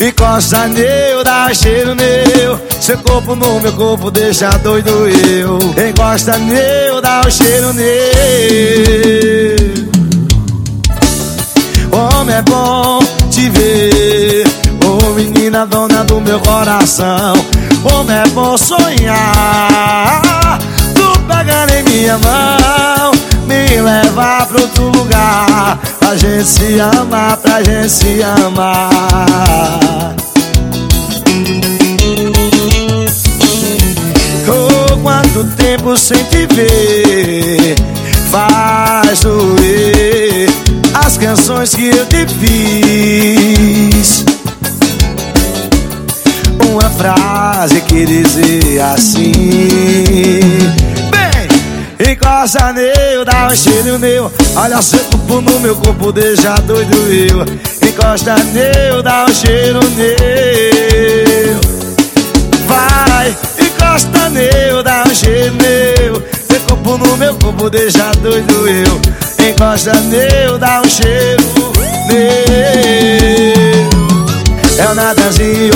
Encosta neu, dá cheiro neu Seu corpo no meu corpo deixa doido eu. Encosta neu, dá o cheiro neu Homem é bom te ver. Ô oh, menina dona do meu coração. Homem é bom sonhar. Tu pegando em minha mão. Me levar pra outro lugar. Pra gente se amar, pra gente se amar Quanto tempo sem te ver. Faz doer As canções que eu te fiz. Uma frase que dizia assim. Bem, encosta neu, dá um cheiro meu. Olha seu corpo no meu corpo, deixa doido eu. Encosta neu, dá um cheiro meu. Vai, encosta neu, corpo deixa doido eu. Encosta neu, dá um cheiro meu. É o nadazinho,